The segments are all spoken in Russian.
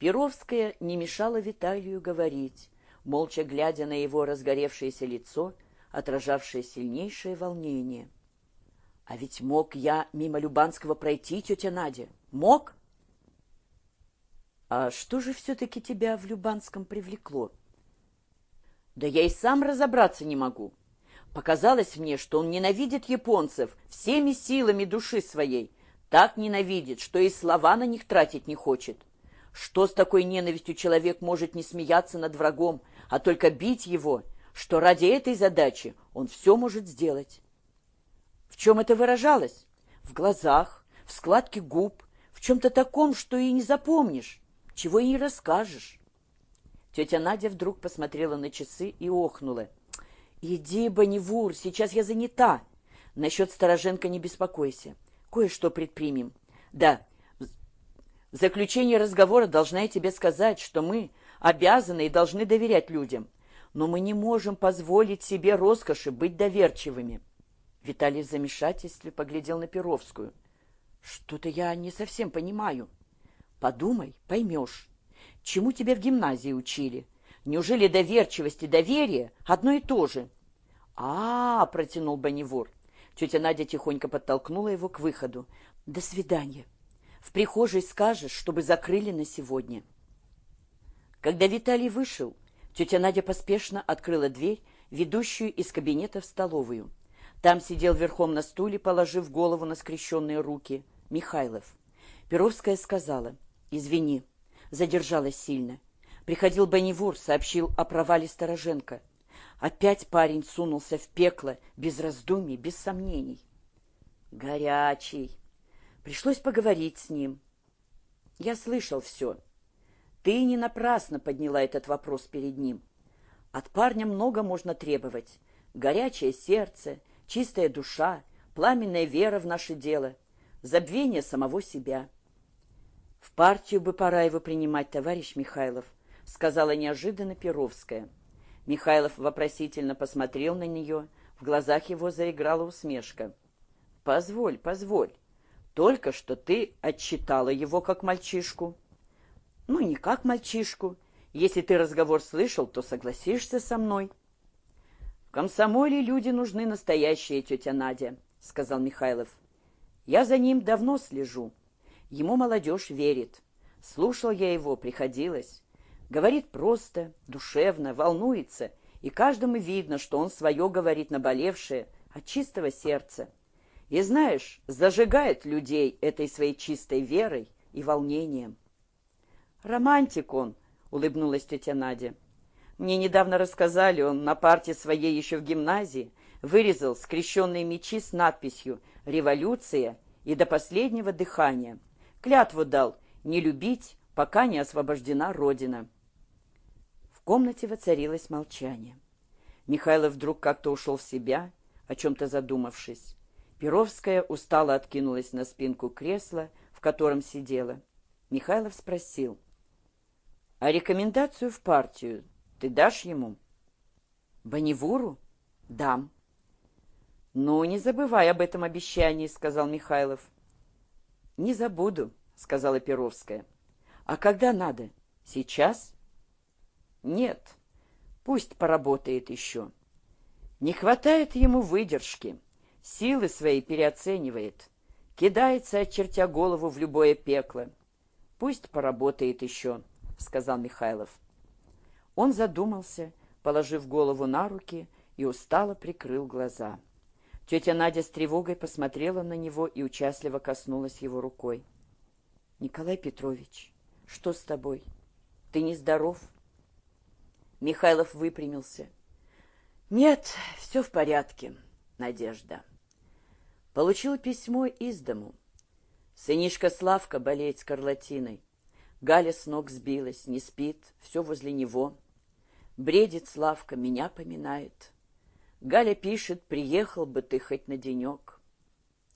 Перовская не мешала Виталию говорить, молча глядя на его разгоревшееся лицо, отражавшее сильнейшее волнение. «А ведь мог я мимо Любанского пройти, тетя Надя? Мог?» «А что же все-таки тебя в Любанском привлекло?» «Да я и сам разобраться не могу. Показалось мне, что он ненавидит японцев всеми силами души своей, так ненавидит, что и слова на них тратить не хочет. Что с такой ненавистью человек может не смеяться над врагом, а только бить его, что ради этой задачи он все может сделать? В чем это выражалось? В глазах, в складке губ, в чем-то таком, что и не запомнишь, чего и не расскажешь. Тетя Надя вдруг посмотрела на часы и охнула. «Иди, Бонневур, сейчас я занята. Насчет Стороженко не беспокойся. Кое-что предпримем. Да, в заключение разговора должна я тебе сказать, что мы обязаны и должны доверять людям, но мы не можем позволить себе роскоши быть доверчивыми. Виталий в замешательстве поглядел на Перовскую. Что-то я не совсем понимаю. Подумай, поймешь. Чему тебя в гимназии учили? Неужели доверчивость и доверие одно и то же? А, -а, -а протянул Бонневур. Тетя Надя тихонько подтолкнула его к выходу. До свидания. В прихожей скажешь, чтобы закрыли на сегодня. Когда Виталий вышел, тетя Надя поспешно открыла дверь, ведущую из кабинета в столовую. Там сидел верхом на стуле, положив голову на скрещенные руки, Михайлов. Перовская сказала, «Извини, задержалась сильно. Приходил Бонневур, сообщил о провале Стороженко. Опять парень сунулся в пекло, без раздумий, без сомнений. Горячий, Пришлось поговорить с ним. Я слышал все. Ты не напрасно подняла этот вопрос перед ним. От парня много можно требовать. Горячее сердце, чистая душа, пламенная вера в наше дело, забвение самого себя. В партию бы пора его принимать, товарищ Михайлов, сказала неожиданно Перовская. Михайлов вопросительно посмотрел на нее, в глазах его заиграла усмешка. «Позволь, позволь. Только что ты отчитала его как мальчишку. Ну, не как мальчишку. Если ты разговор слышал, то согласишься со мной. В комсомоле люди нужны настоящие, тетя Надя, сказал Михайлов. Я за ним давно слежу. Ему молодежь верит. Слушал я его, приходилось. Говорит просто, душевно, волнуется, и каждому видно, что он свое говорит наболевшее от чистого сердца. И знаешь, зажигает людей этой своей чистой верой и волнением. «Романтик он», — улыбнулась тетя Надя. «Мне недавно рассказали, он на парте своей еще в гимназии вырезал скрещенные мечи с надписью «Революция» и «До последнего дыхания». Клятву дал не любить, пока не освобождена Родина. В комнате воцарилось молчание. Михайлов вдруг как-то ушел в себя, о чем-то задумавшись. Перовская устало откинулась на спинку кресла, в котором сидела. Михайлов спросил. «А рекомендацию в партию ты дашь ему?» «Бонневуру?» «Дам». «Ну, не забывай об этом обещании», — сказал Михайлов. «Не забуду», — сказала Перовская. «А когда надо? Сейчас?» «Нет, пусть поработает еще. Не хватает ему выдержки» силы свои переоценивает, кидается, очертя голову в любое пекло. Пусть поработает еще, — сказал Михайлов. Он задумался, положив голову на руки и устало прикрыл глаза. Тетя Надя с тревогой посмотрела на него и участливо коснулась его рукой. — Николай Петрович, что с тобой? Ты нездоров? Михайлов выпрямился. — Нет, все в порядке, Надежда. Получил письмо из дому. Сынишка Славка болеет скарлатиной. Галя с ног сбилась, не спит, все возле него. Бредит Славка, меня поминает. Галя пишет, приехал бы ты хоть на денек.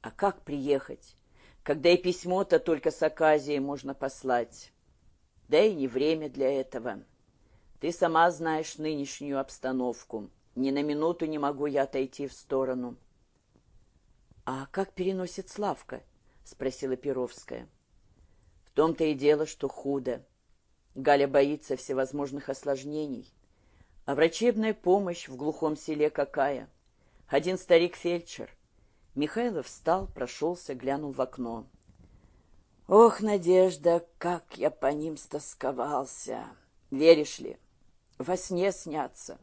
А как приехать, когда и письмо-то только с оказией можно послать? Да и не время для этого. Ты сама знаешь нынешнюю обстановку. Ни на минуту не могу я отойти в сторону. «А как переносит Славка?» — спросила Перовская. «В том-то и дело, что худо. Галя боится всевозможных осложнений. А врачебная помощь в глухом селе какая? Один старик-фельдшер. Михайлов встал, прошелся, глянул в окно. Ох, Надежда, как я по ним стосковался! Веришь ли, во сне снятся.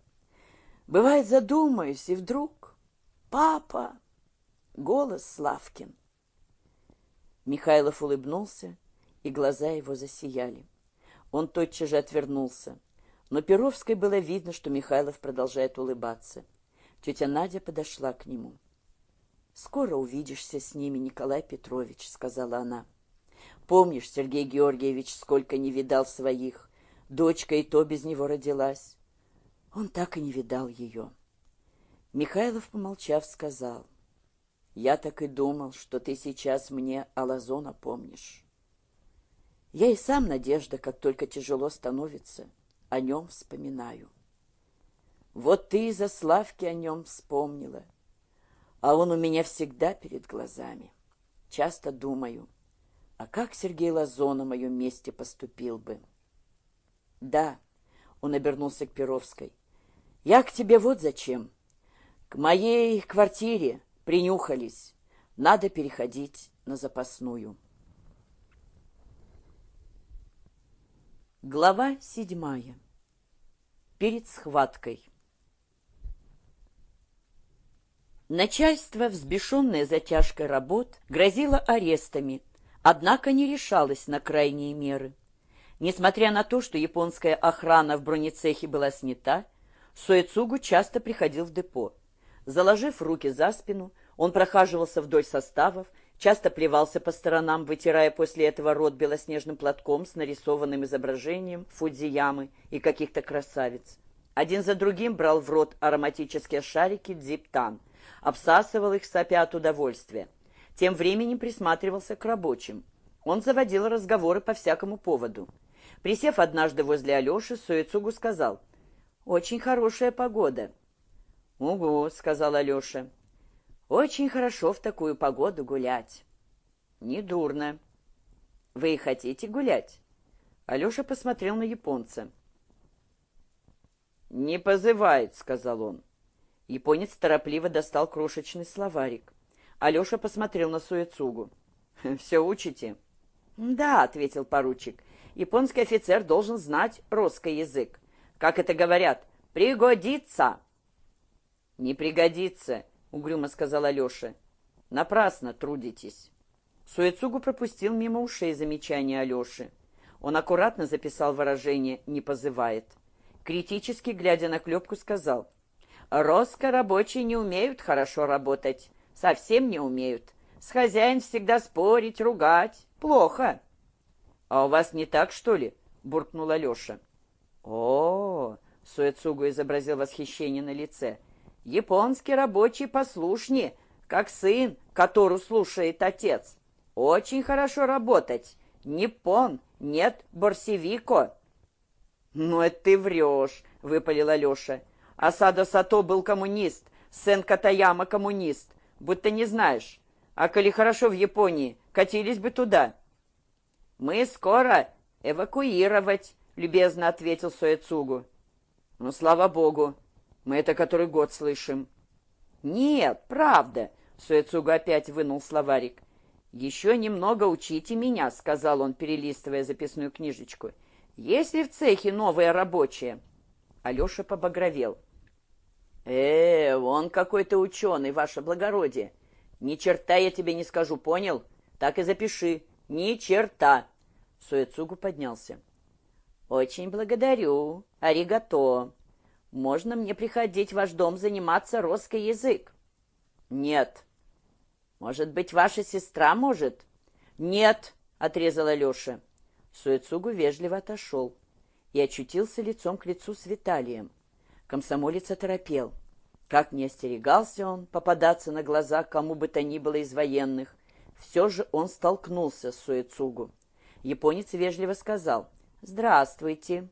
Бывает, задумаюсь, и вдруг... Папа! Голос Славкин. Михайлов улыбнулся, и глаза его засияли. Он тотчас же отвернулся. Но Перовской было видно, что Михайлов продолжает улыбаться. Тетя Надя подошла к нему. «Скоро увидишься с ними, Николай Петрович», — сказала она. «Помнишь, Сергей Георгиевич, сколько не видал своих? Дочка и то без него родилась. Он так и не видал ее». Михайлов, помолчав, сказал. «Я так и думал, что ты сейчас мне Алазона помнишь». Я и сам, Надежда, как только тяжело становится, о нем вспоминаю. Вот ты из-за Славки о нем вспомнила, а он у меня всегда перед глазами. Часто думаю, а как Сергей Лазо на моем месте поступил бы? Да, он обернулся к Перовской. Я к тебе вот зачем. К моей квартире принюхались. Надо переходить на запасную. Глава седьмая. Перед схваткой. Начальство, взбешенное затяжкой работ, грозило арестами, однако не решалось на крайние меры. Несмотря на то, что японская охрана в бронецехе была снята, Суэцугу часто приходил в депо. Заложив руки за спину, он прохаживался вдоль составов, часто плевался по сторонам, вытирая после этого рот белоснежным платком с нарисованным изображением Фудзиямы и каких-то красавиц. Один за другим брал в рот ароматические шарики дзиптан, обсасывал их, сопя от удовольствия. Тем временем присматривался к рабочим. Он заводил разговоры по всякому поводу. Присев однажды возле Алеши, Суэцугу сказал, «Очень хорошая погода». «Угу», — сказал Алеша. Очень хорошо в такую погоду гулять. Недурно. Вы хотите гулять? Алеша посмотрел на японца. «Не позывает», — сказал он. Японец торопливо достал крошечный словарик. Алеша посмотрел на Суэцугу. «Все учите?» «Да», — ответил поручик. «Японский офицер должен знать русский язык. Как это говорят? Пригодится!» «Не пригодится», угрюмо сказал Алеша. Напрасно трудитесь. Суэцугу пропустил мимо ушей замечание Алеши. Он аккуратно записал выражение «не позывает». Критически, глядя на клепку, сказал «Роско рабочие не умеют хорошо работать. Совсем не умеют. С хозяин всегда спорить, ругать. Плохо». «А у вас не так, что ли?» — буркнул Алеша. «О-о-о!» — Суэцугу изобразил восхищение на лице — Японский рабочий послушнее, как сын, которую слушает отец. Очень хорошо работать. Ниппон, нет борсевико. «Ну, это ты врешь», — выпалил Алеша. «Асадо Сато был коммунист, Сен Катаяма коммунист. Будто не знаешь. А коли хорошо в Японии, катились бы туда». «Мы скоро эвакуировать», — любезно ответил Суэцугу. «Ну, слава богу, мы это который год слышим. Нет, правда, Суэцуга опять вынул словарик. «Еще немного учите меня», — сказал он, перелистывая записную книжечку. «Есть ли в цехе новые рабочие?» Алеша побагровел. «Э, он какой-то ученый, ваше благородие. Ни черта я тебе не скажу, понял? Так и запиши. Ни черта!» Суэцугу поднялся. «Очень благодарю. Аригато. Можно мне приходить в ваш дом заниматься русский язык? Нет. Может быть, ваша сестра может? Нет, отрезала Леша. Суэцугу вежливо отошел и очутился лицом к лицу с Виталием. Комсомолец оторопел. Как не остерегался он попадаться на глаза кому бы то ни было из военных, все же он столкнулся с Суэцугу. Японец вежливо сказал «Здравствуйте».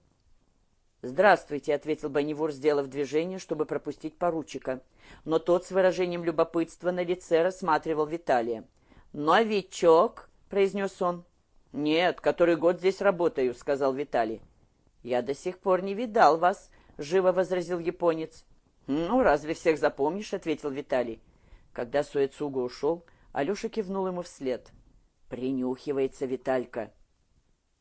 «Здравствуйте», — ответил Бонневур, сделав движение, чтобы пропустить поручика. Но тот с выражением любопытства на лице рассматривал Виталия. «Новичок», — произнес он. «Нет, который год здесь работаю», — сказал Виталий. «Я до сих пор не видал вас», — живо возразил японец. «Ну, разве всех запомнишь?» — ответил Виталий. Когда Суэцуга ушел, Алеша кивнул ему вслед. «Принюхивается Виталька.